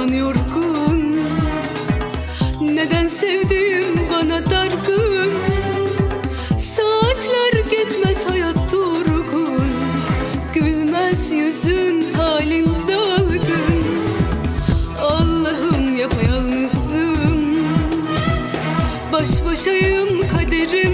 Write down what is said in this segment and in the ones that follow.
aman yorgun. Neden sevdiğim bana dargın? Saatler geçmez hayat durgun. Gülmez yüzün halin dalgın. Allah'ım yapayalnızım. Baş başayım kaderim.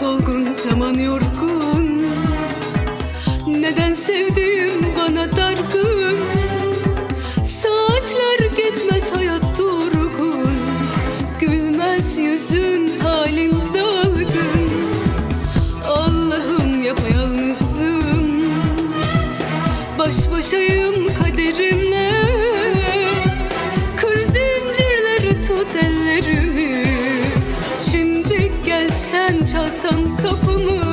solgun zaman yorgun. Neden sevdiğim bana dargın? açsan kapımı